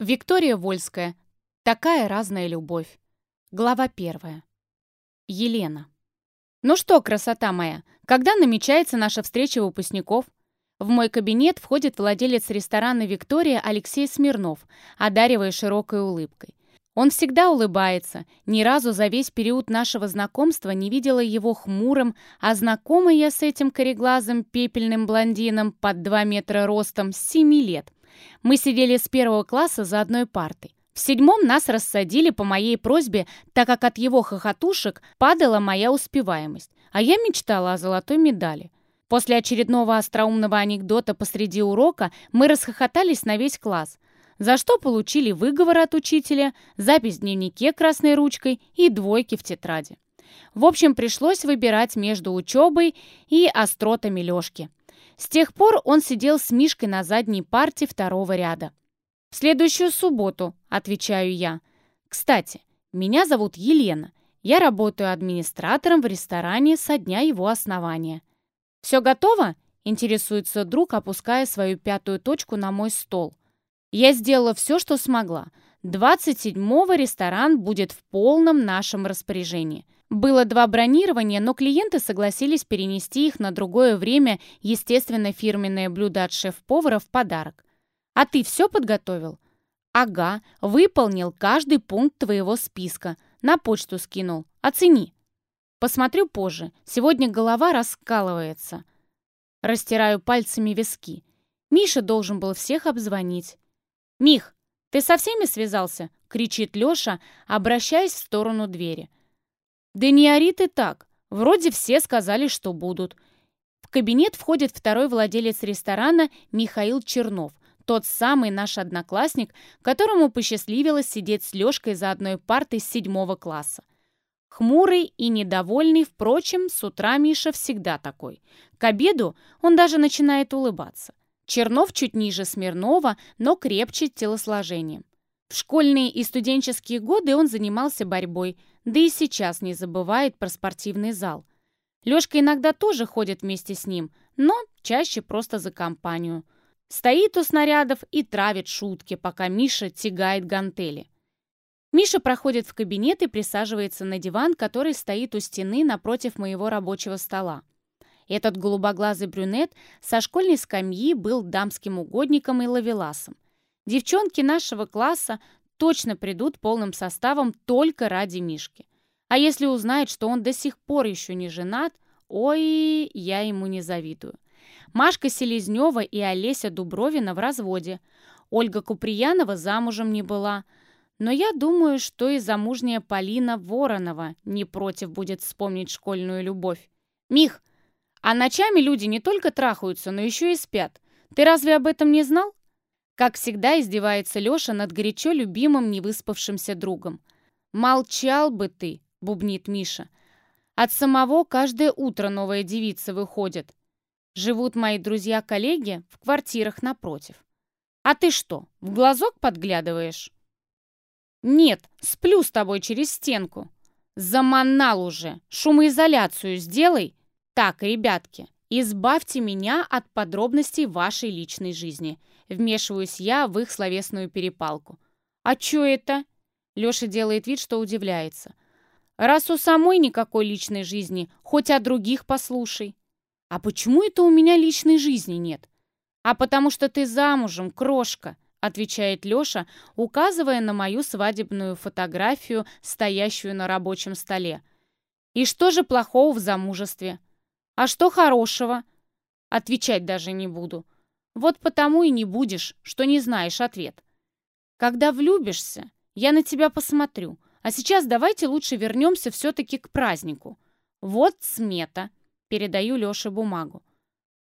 Виктория Вольская. Такая разная любовь. Глава первая. Елена. Ну что, красота моя, когда намечается наша встреча выпускников? В мой кабинет входит владелец ресторана «Виктория» Алексей Смирнов, одаривая широкой улыбкой. Он всегда улыбается. Ни разу за весь период нашего знакомства не видела его хмурым, а знакома я с этим кореглазым пепельным блондином под 2 метра ростом с 7 лет. Мы сидели с первого класса за одной партой. В седьмом нас рассадили по моей просьбе, так как от его хохотушек падала моя успеваемость, а я мечтала о золотой медали. После очередного остроумного анекдота посреди урока мы расхохотались на весь класс, за что получили выговор от учителя, запись в дневнике красной ручкой и двойки в тетради. В общем, пришлось выбирать между учебой и остротами Лёшки. С тех пор он сидел с Мишкой на задней парте второго ряда. «В следующую субботу», — отвечаю я. «Кстати, меня зовут Елена. Я работаю администратором в ресторане со дня его основания». «Все готово?» — интересуется друг, опуская свою пятую точку на мой стол. «Я сделала все, что смогла. 27-го ресторан будет в полном нашем распоряжении. Было два бронирования, но клиенты согласились перенести их на другое время, естественно, фирменное блюдо от шеф-повара в подарок. А ты все подготовил? Ага, выполнил каждый пункт твоего списка. На почту скинул. Оцени. Посмотрю позже. Сегодня голова раскалывается. Растираю пальцами виски. Миша должен был всех обзвонить. «Мих, ты со всеми связался?» — кричит Леша, обращаясь в сторону двери. «Да не ори так. Вроде все сказали, что будут». В кабинет входит второй владелец ресторана Михаил Чернов, тот самый наш одноклассник, которому посчастливилось сидеть с Лёшкой за одной партой с седьмого класса. Хмурый и недовольный, впрочем, с утра Миша всегда такой. К обеду он даже начинает улыбаться. Чернов чуть ниже Смирнова, но крепче телосложением. В школьные и студенческие годы он занимался борьбой, да и сейчас не забывает про спортивный зал. Лёшка иногда тоже ходит вместе с ним, но чаще просто за компанию. Стоит у снарядов и травит шутки, пока Миша тягает гантели. Миша проходит в кабинет и присаживается на диван, который стоит у стены напротив моего рабочего стола. Этот голубоглазый брюнет со школьной скамьи был дамским угодником и ловеласом. Девчонки нашего класса точно придут полным составом только ради Мишки. А если узнает, что он до сих пор еще не женат, ой, я ему не завидую. Машка Селезнева и Олеся Дубровина в разводе. Ольга Куприянова замужем не была. Но я думаю, что и замужняя Полина Воронова не против будет вспомнить школьную любовь. «Мих, а ночами люди не только трахаются, но еще и спят. Ты разве об этом не знал?» Как всегда издевается Леша над горячо любимым невыспавшимся другом. «Молчал бы ты!» — бубнит Миша. «От самого каждое утро новая девица выходит. Живут мои друзья-коллеги в квартирах напротив. А ты что, в глазок подглядываешь?» «Нет, сплю с тобой через стенку». «Заманал уже! Шумоизоляцию сделай!» «Так, ребятки, избавьте меня от подробностей вашей личной жизни. Вмешиваюсь я в их словесную перепалку. «А чё это?» Лёша делает вид, что удивляется. «Раз у самой никакой личной жизни, хоть о других послушай». «А почему это у меня личной жизни нет?» «А потому что ты замужем, крошка», отвечает Лёша, указывая на мою свадебную фотографию, стоящую на рабочем столе. «И что же плохого в замужестве?» «А что хорошего?» Отвечать даже не буду. Вот потому и не будешь, что не знаешь ответ. Когда влюбишься, я на тебя посмотрю. А сейчас давайте лучше вернемся все-таки к празднику. Вот смета. Передаю Леше бумагу.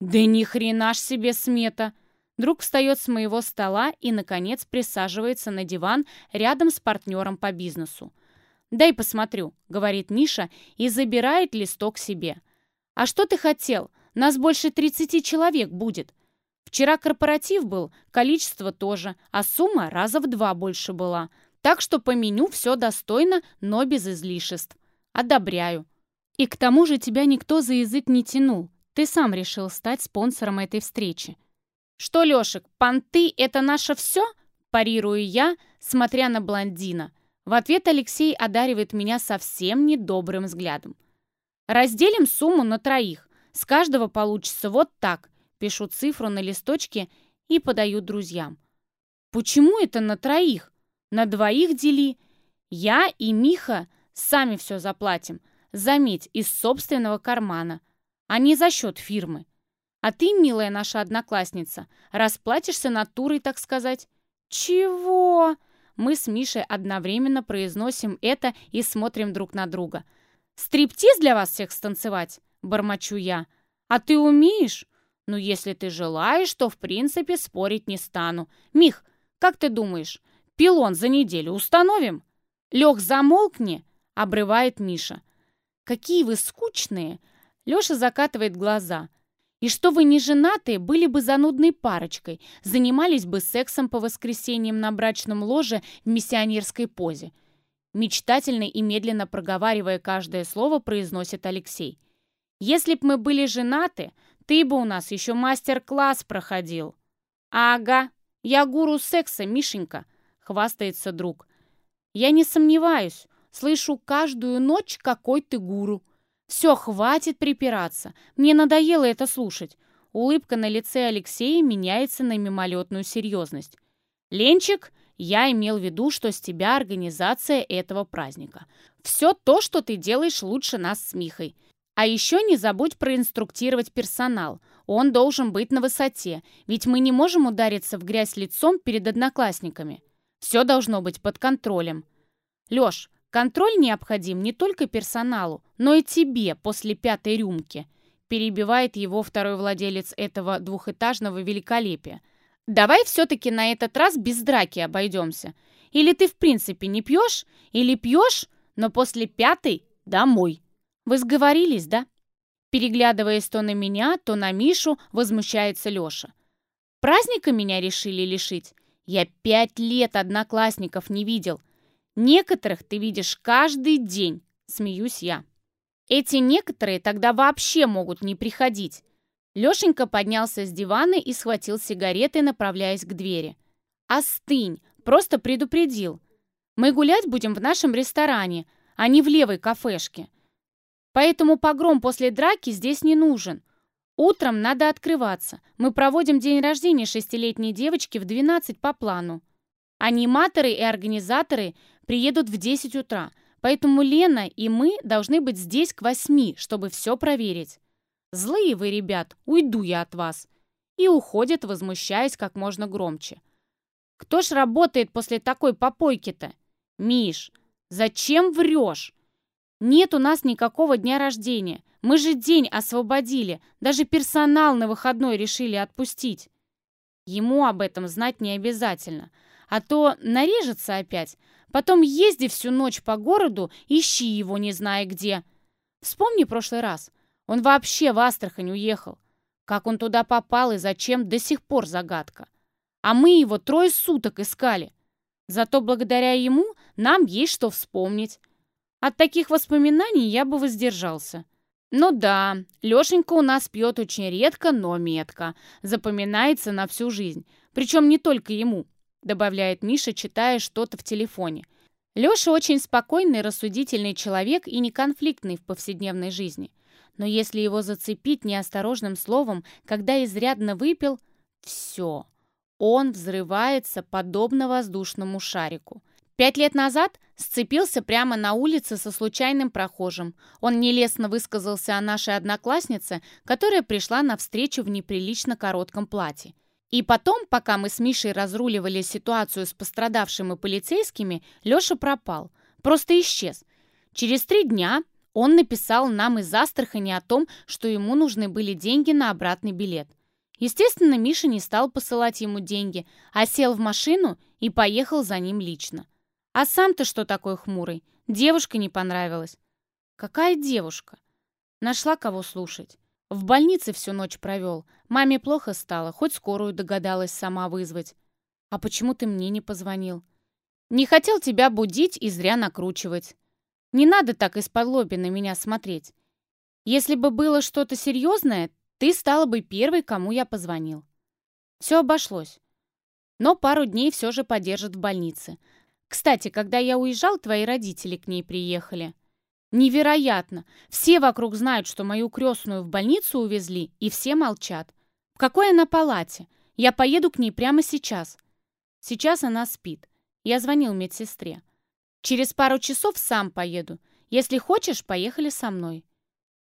Да ни хрена ж себе смета. Друг встает с моего стола и, наконец, присаживается на диван рядом с партнером по бизнесу. «Дай посмотрю», — говорит Миша и забирает листок себе. «А что ты хотел? Нас больше 30 человек будет. Вчера корпоратив был, количество тоже, а сумма раза в два больше была. Так что по меню все достойно, но без излишеств. Одобряю. И к тому же тебя никто за язык не тянул. Ты сам решил стать спонсором этой встречи. Что, Лешек, понты — это наше все? Парирую я, смотря на блондина. В ответ Алексей одаривает меня совсем недобрым взглядом. Разделим сумму на троих. С каждого получится вот так. Пишу цифру на листочке и подаю друзьям. Почему это на троих? На двоих дели. Я и Миха сами все заплатим. Заметь, из собственного кармана, а не за счет фирмы. А ты, милая наша одноклассница, расплатишься натурой, так сказать. Чего? Мы с Мишей одновременно произносим это и смотрим друг на друга. «Стриптиз для вас всех станцевать?» – бормочу я. «А ты умеешь?» «Ну, если ты желаешь, то, в принципе, спорить не стану. Мих, как ты думаешь, пилон за неделю установим?» «Лех, замолкни!» – обрывает Миша. «Какие вы скучные!» Леша закатывает глаза. И что вы не женаты, были бы занудной парочкой, занимались бы сексом по воскресеньям на брачном ложе в миссионерской позе. Мечтательно и медленно проговаривая каждое слово, произносит Алексей. «Если б мы были женаты, ты бы у нас еще мастер-класс проходил». «Ага, я гуру секса, Мишенька», — хвастается друг. «Я не сомневаюсь, слышу каждую ночь, какой ты гуру». «Все, хватит припираться. Мне надоело это слушать». Улыбка на лице Алексея меняется на мимолетную серьезность. «Ленчик, я имел в виду, что с тебя организация этого праздника. Все то, что ты делаешь лучше нас с Михой. А еще не забудь проинструктировать персонал. Он должен быть на высоте, ведь мы не можем удариться в грязь лицом перед одноклассниками. Все должно быть под контролем. Леш, Контроль необходим не только персоналу, но и тебе после пятой рюмки», перебивает его второй владелец этого двухэтажного великолепия. «Давай все-таки на этот раз без драки обойдемся. Или ты в принципе не пьешь, или пьешь, но после пятой домой. Вы сговорились, да?» Переглядываясь то на меня, то на Мишу, возмущается Леша. «Праздника меня решили лишить? Я пять лет одноклассников не видел. Некоторых ты видишь каждый день, смеюсь я. Эти некоторые тогда вообще могут не приходить. Лешенька поднялся с дивана и схватил сигареты, направляясь к двери. «Остынь! Просто предупредил. Мы гулять будем в нашем ресторане, а не в левой кафешке. Поэтому погром после драки здесь не нужен. Утром надо открываться. Мы проводим день рождения шестилетней девочки в 12 по плану. Аниматоры и организаторы приедут в 10 утра, поэтому Лена и мы должны быть здесь к 8, чтобы все проверить. Злые вы, ребят, уйду я от вас. И уходят, возмущаясь как можно громче. Кто ж работает после такой попойки-то? Миш, зачем врешь? Нет у нас никакого дня рождения. Мы же день освободили. Даже персонал на выходной решили отпустить. Ему об этом знать не обязательно. А то нарежется опять, Потом езди всю ночь по городу, ищи его не зная где. Вспомни прошлый раз. Он вообще в Астрахань уехал. Как он туда попал и зачем, до сих пор загадка. А мы его трое суток искали. Зато благодаря ему нам есть что вспомнить. От таких воспоминаний я бы воздержался. Ну да, Лешенька у нас пьет очень редко, но метко. Запоминается на всю жизнь. Причем не только ему добавляет Миша, читая что-то в телефоне. Леша очень спокойный, рассудительный человек и не конфликтный в повседневной жизни. Но если его зацепить неосторожным словом, когда изрядно выпил, все, он взрывается подобно воздушному шарику. Пять лет назад сцепился прямо на улице со случайным прохожим. Он нелестно высказался о нашей однокласснице, которая пришла на встречу в неприлично коротком платье. И потом, пока мы с Мишей разруливали ситуацию с пострадавшим и полицейскими, Леша пропал. Просто исчез. Через три дня он написал нам из Астрахани о том, что ему нужны были деньги на обратный билет. Естественно, Миша не стал посылать ему деньги, а сел в машину и поехал за ним лично. А сам-то что такой хмурый? Девушка не понравилась. Какая девушка? Нашла кого слушать. В больнице всю ночь провел. Маме плохо стало, хоть скорую догадалась сама вызвать. А почему ты мне не позвонил? Не хотел тебя будить и зря накручивать. Не надо так из-под лоби на меня смотреть. Если бы было что-то серьезное, ты стала бы первой, кому я позвонил. Все обошлось. Но пару дней все же подержит в больнице. Кстати, когда я уезжал, твои родители к ней приехали. Невероятно! Все вокруг знают, что мою крестную в больницу увезли, и все молчат. В какой она палате? Я поеду к ней прямо сейчас. Сейчас она спит. Я звонил медсестре. Через пару часов сам поеду. Если хочешь, поехали со мной.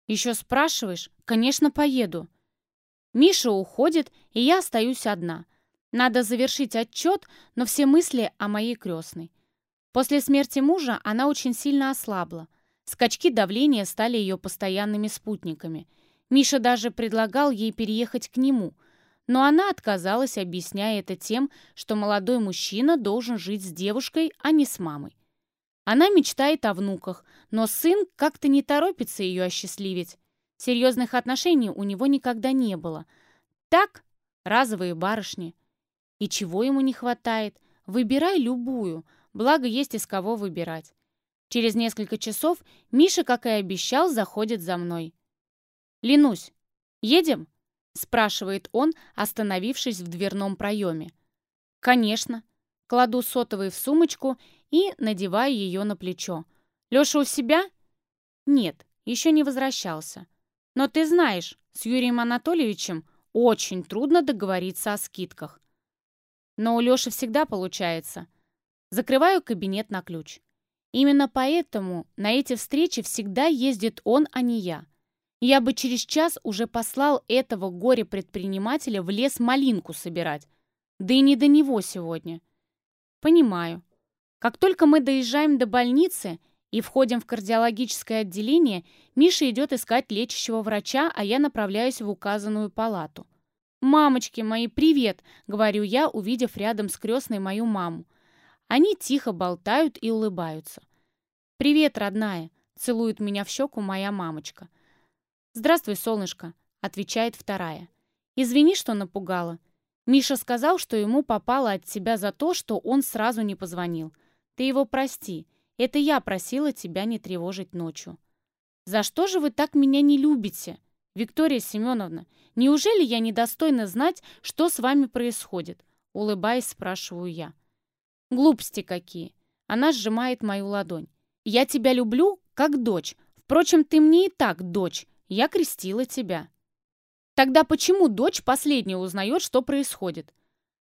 Еще спрашиваешь? Конечно, поеду. Миша уходит, и я остаюсь одна. Надо завершить отчет, но все мысли о моей крестной. После смерти мужа она очень сильно ослабла. Скачки давления стали ее постоянными спутниками. Миша даже предлагал ей переехать к нему, но она отказалась, объясняя это тем, что молодой мужчина должен жить с девушкой, а не с мамой. Она мечтает о внуках, но сын как-то не торопится ее осчастливить. Серьезных отношений у него никогда не было. Так, разовые барышни. И чего ему не хватает? Выбирай любую, благо есть из кого выбирать. Через несколько часов Миша, как и обещал, заходит за мной. «Ленусь, едем?» — спрашивает он, остановившись в дверном проеме. «Конечно». Кладу сотовый в сумочку и надеваю ее на плечо. «Леша у себя?» «Нет, еще не возвращался. Но ты знаешь, с Юрием Анатольевичем очень трудно договориться о скидках. Но у Леши всегда получается. Закрываю кабинет на ключ. Именно поэтому на эти встречи всегда ездит он, а не я. Я бы через час уже послал этого горе-предпринимателя в лес малинку собирать. Да и не до него сегодня. Понимаю. Как только мы доезжаем до больницы и входим в кардиологическое отделение, Миша идет искать лечащего врача, а я направляюсь в указанную палату. «Мамочки мои, привет!» — говорю я, увидев рядом с крестной мою маму. Они тихо болтают и улыбаются. «Привет, родная!» — целует меня в щеку моя мамочка. «Здравствуй, солнышко!» — отвечает вторая. «Извини, что напугала. Миша сказал, что ему попало от тебя за то, что он сразу не позвонил. Ты его прости. Это я просила тебя не тревожить ночью». «За что же вы так меня не любите?» «Виктория Семеновна, неужели я недостойна знать, что с вами происходит?» Улыбаясь, спрашиваю я. «Глупости какие!» Она сжимает мою ладонь. «Я тебя люблю, как дочь. Впрочем, ты мне и так дочь. Я крестила тебя». «Тогда почему дочь последняя узнает, что происходит?»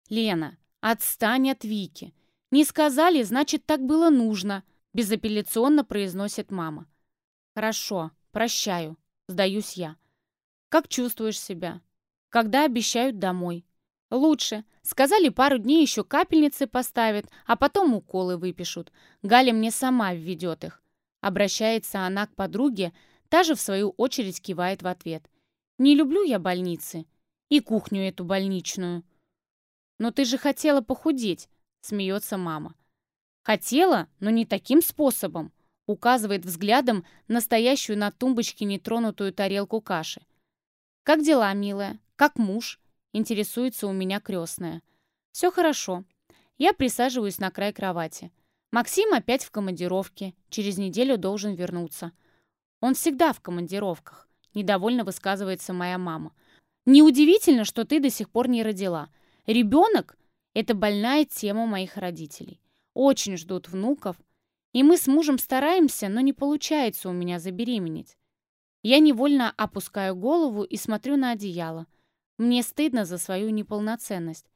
«Лена, отстань от Вики. Не сказали, значит, так было нужно», безапелляционно произносит мама. «Хорошо, прощаю», сдаюсь я. Как чувствуешь себя? Когда обещают домой? Лучше. Сказали, пару дней еще капельницы поставят, а потом уколы выпишут. Галя мне сама введет их. Обращается она к подруге, та же в свою очередь кивает в ответ. Не люблю я больницы. И кухню эту больничную. Но ты же хотела похудеть, смеется мама. Хотела, но не таким способом. Указывает взглядом настоящую на тумбочке нетронутую тарелку каши. «Как дела, милая? Как муж?» Интересуется у меня крестная. «Все хорошо. Я присаживаюсь на край кровати. Максим опять в командировке. Через неделю должен вернуться. Он всегда в командировках», — недовольно высказывается моя мама. «Неудивительно, что ты до сих пор не родила. Ребенок — это больная тема моих родителей. Очень ждут внуков. И мы с мужем стараемся, но не получается у меня забеременеть. Я невольно опускаю голову и смотрю на одеяло. Мне стыдно за свою неполноценность.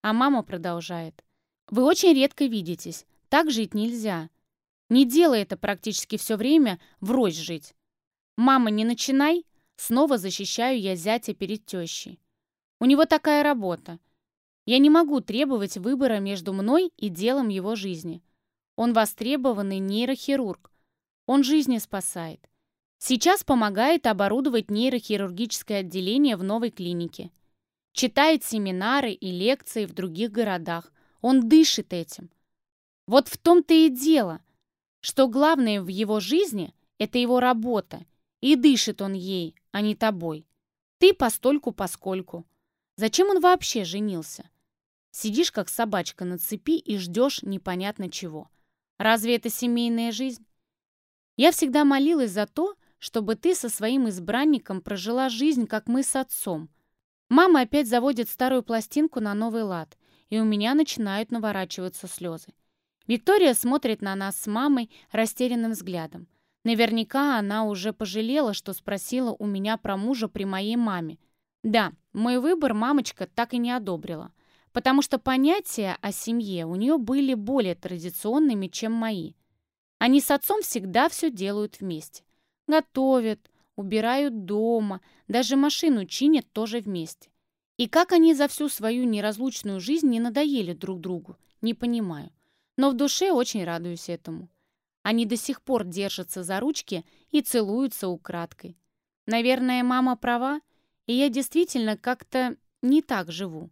А мама продолжает. «Вы очень редко видитесь. Так жить нельзя. Не делай это практически все время, врозь жить. Мама, не начинай!» Снова защищаю я зятя перед тещей. У него такая работа. Я не могу требовать выбора между мной и делом его жизни. Он востребованный нейрохирург. Он жизни спасает. Сейчас помогает оборудовать нейрохирургическое отделение в новой клинике. Читает семинары и лекции в других городах. Он дышит этим. Вот в том-то и дело, что главное в его жизни – это его работа. И дышит он ей, а не тобой. Ты постольку-поскольку. Зачем он вообще женился? Сидишь, как собачка на цепи, и ждешь непонятно чего. Разве это семейная жизнь? Я всегда молилась за то, чтобы ты со своим избранником прожила жизнь, как мы с отцом. Мама опять заводит старую пластинку на новый лад. и у меня начинают наворачиваться слезы. Виктория смотрит на нас с мамой растерянным взглядом. Наверняка она уже пожалела, что спросила у меня про мужа при моей маме. Да, мой выбор мамочка так и не одобрила, потому что понятия о семье у нее были более традиционными, чем мои. Они с отцом всегда все делают вместе. Готовят, убирают дома, даже машину чинят тоже вместе. И как они за всю свою неразлучную жизнь не надоели друг другу, не понимаю. Но в душе очень радуюсь этому. Они до сих пор держатся за ручки и целуются украдкой. Наверное, мама права, и я действительно как-то не так живу,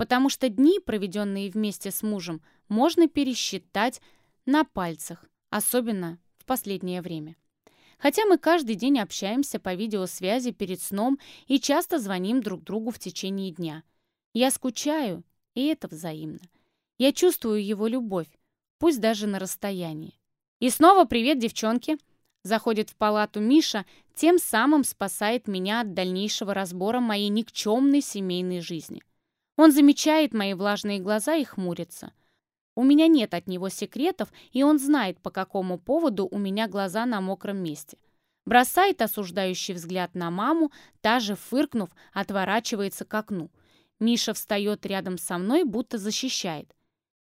потому что дни, проведенные вместе с мужем, можно пересчитать на пальцах, особенно в последнее время. Хотя мы каждый день общаемся по видеосвязи перед сном и часто звоним друг другу в течение дня. Я скучаю, и это взаимно. Я чувствую его любовь, пусть даже на расстоянии. И снова привет, девчонки. Заходит в палату Миша, тем самым спасает меня от дальнейшего разбора моей никчемной семейной жизни. Он замечает мои влажные глаза и хмурится. У меня нет от него секретов, и он знает, по какому поводу у меня глаза на мокром месте. Бросает осуждающий взгляд на маму, та же, фыркнув, отворачивается к окну. Миша встает рядом со мной, будто защищает.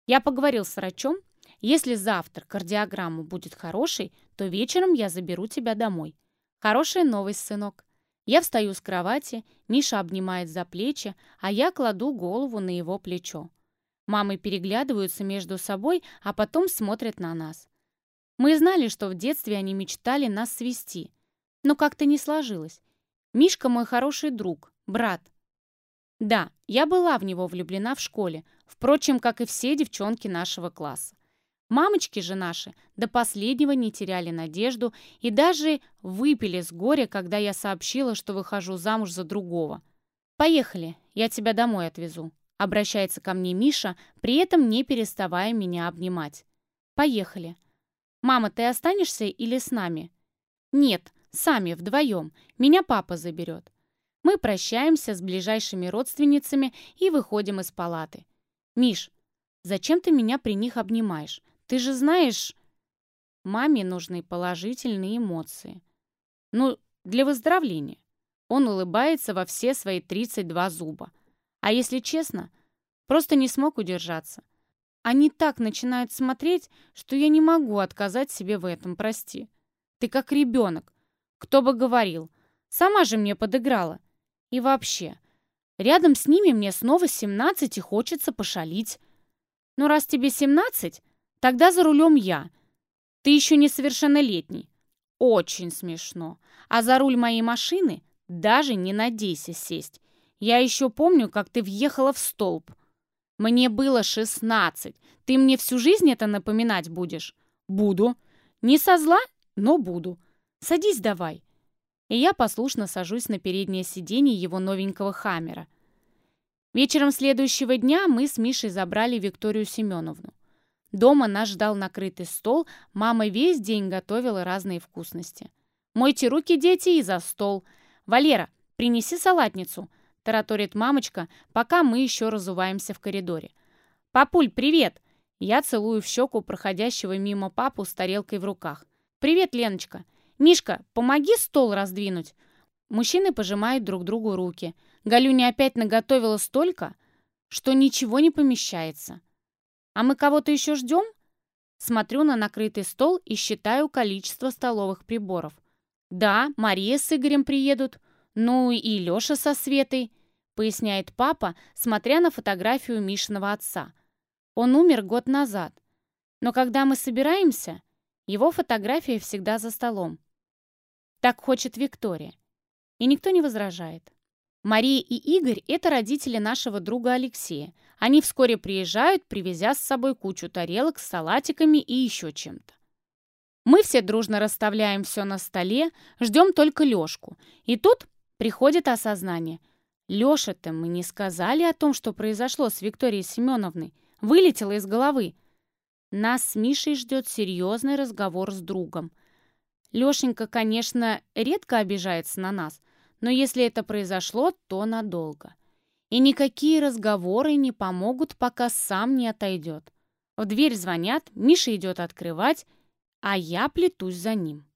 Я поговорил с врачом. Если завтра кардиограмма будет хорошей, то вечером я заберу тебя домой. Хорошая новость, сынок. Я встаю с кровати, Миша обнимает за плечи, а я кладу голову на его плечо. Мамы переглядываются между собой, а потом смотрят на нас. Мы знали, что в детстве они мечтали нас свести, но как-то не сложилось. Мишка мой хороший друг, брат. Да, я была в него влюблена в школе, впрочем, как и все девчонки нашего класса. Мамочки же наши до последнего не теряли надежду и даже выпили с горя, когда я сообщила, что выхожу замуж за другого. «Поехали, я тебя домой отвезу», Обращается ко мне Миша, при этом не переставая меня обнимать. «Поехали. Мама, ты останешься или с нами?» «Нет, сами, вдвоем. Меня папа заберет». Мы прощаемся с ближайшими родственницами и выходим из палаты. «Миш, зачем ты меня при них обнимаешь? Ты же знаешь...» Маме нужны положительные эмоции. Ну, для выздоровления. Он улыбается во все свои 32 зуба. А если честно, просто не смог удержаться. Они так начинают смотреть, что я не могу отказать себе в этом, прости. Ты как ребенок. Кто бы говорил. Сама же мне подыграла. И вообще, рядом с ними мне снова 17 и хочется пошалить. Но раз тебе 17, тогда за рулем я. Ты еще несовершеннолетний. Очень смешно. А за руль моей машины даже не надейся сесть. Я еще помню, как ты въехала в столб. Мне было шестнадцать. Ты мне всю жизнь это напоминать будешь? Буду. Не со зла, но буду. Садись давай. И я послушно сажусь на переднее сиденье его новенького хаммера. Вечером следующего дня мы с Мишей забрали Викторию Семеновну. Дома нас ждал накрытый стол, мама весь день готовила разные вкусности. «Мойте руки, дети, и за стол. Валера, принеси салатницу», тараторит мамочка, пока мы еще разуваемся в коридоре. «Папуль, привет!» Я целую в щеку проходящего мимо папу с тарелкой в руках. «Привет, Леночка! Мишка, помоги стол раздвинуть!» Мужчины пожимают друг другу руки. Галюня опять наготовила столько, что ничего не помещается. «А мы кого-то еще ждем?» Смотрю на накрытый стол и считаю количество столовых приборов. «Да, Мария с Игорем приедут. Ну и Леша со Светой», — поясняет папа, смотря на фотографию Мишиного отца. Он умер год назад. Но когда мы собираемся, его фотография всегда за столом. Так хочет Виктория. И никто не возражает. Мария и Игорь – это родители нашего друга Алексея. Они вскоре приезжают, привезя с собой кучу тарелок с салатиками и еще чем-то. Мы все дружно расставляем все на столе, ждем только Лешку. И тут Приходит осознание. Леша-то мы не сказали о том, что произошло с Викторией Семеновной. Вылетело из головы. Нас с Мишей ждет серьезный разговор с другом. Лешенька, конечно, редко обижается на нас, но если это произошло, то надолго. И никакие разговоры не помогут, пока сам не отойдет. В дверь звонят, Миша идет открывать, а я плетусь за ним.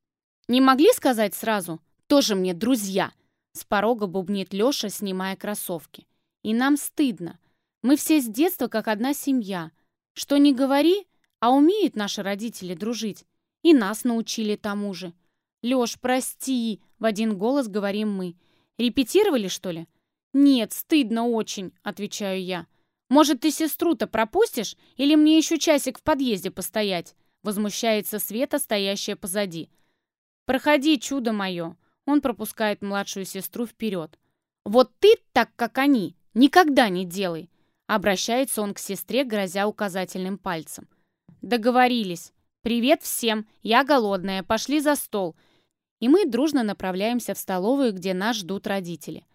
«Не могли сказать сразу? Тоже мне друзья!» С порога бубнит Леша, снимая кроссовки. «И нам стыдно. Мы все с детства как одна семья. Что не говори, а умеют наши родители дружить. И нас научили тому же. Леш, прости!» — в один голос говорим мы. «Репетировали, что ли?» «Нет, стыдно очень», — отвечаю я. «Может, ты сестру-то пропустишь? Или мне еще часик в подъезде постоять?» Возмущается Света, стоящая позади. «Проходи, чудо мое!» Он пропускает младшую сестру вперед. «Вот ты так, как они, никогда не делай!» Обращается он к сестре, грозя указательным пальцем. «Договорились. Привет всем, я голодная, пошли за стол». И мы дружно направляемся в столовую, где нас ждут родители.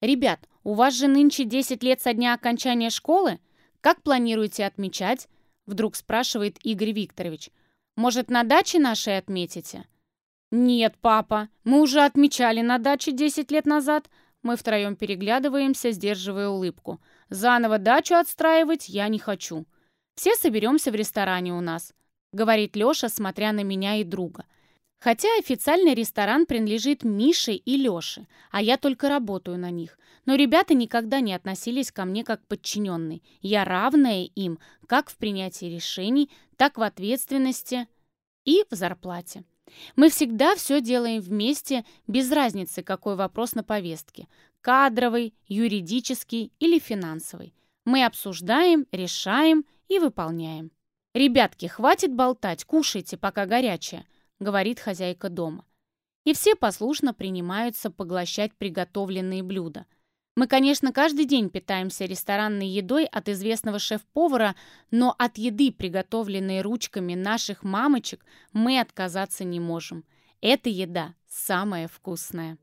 «Ребят, у вас же нынче 10 лет со дня окончания школы? Как планируете отмечать?» Вдруг спрашивает Игорь Викторович. «Может, на даче нашей отметите?» «Нет, папа, мы уже отмечали на даче 10 лет назад». Мы втроем переглядываемся, сдерживая улыбку. «Заново дачу отстраивать я не хочу. Все соберемся в ресторане у нас», — говорит Леша, смотря на меня и друга. Хотя официальный ресторан принадлежит Мише и Леше, а я только работаю на них. Но ребята никогда не относились ко мне как подчиненный. Я равная им как в принятии решений, так в ответственности и в зарплате. Мы всегда все делаем вместе, без разницы, какой вопрос на повестке – кадровый, юридический или финансовый. Мы обсуждаем, решаем и выполняем. «Ребятки, хватит болтать, кушайте, пока горячее», — говорит хозяйка дома. И все послушно принимаются поглощать приготовленные блюда. Мы, конечно, каждый день питаемся ресторанной едой от известного шеф-повара, но от еды, приготовленной ручками наших мамочек, мы отказаться не можем. Эта еда самая вкусная.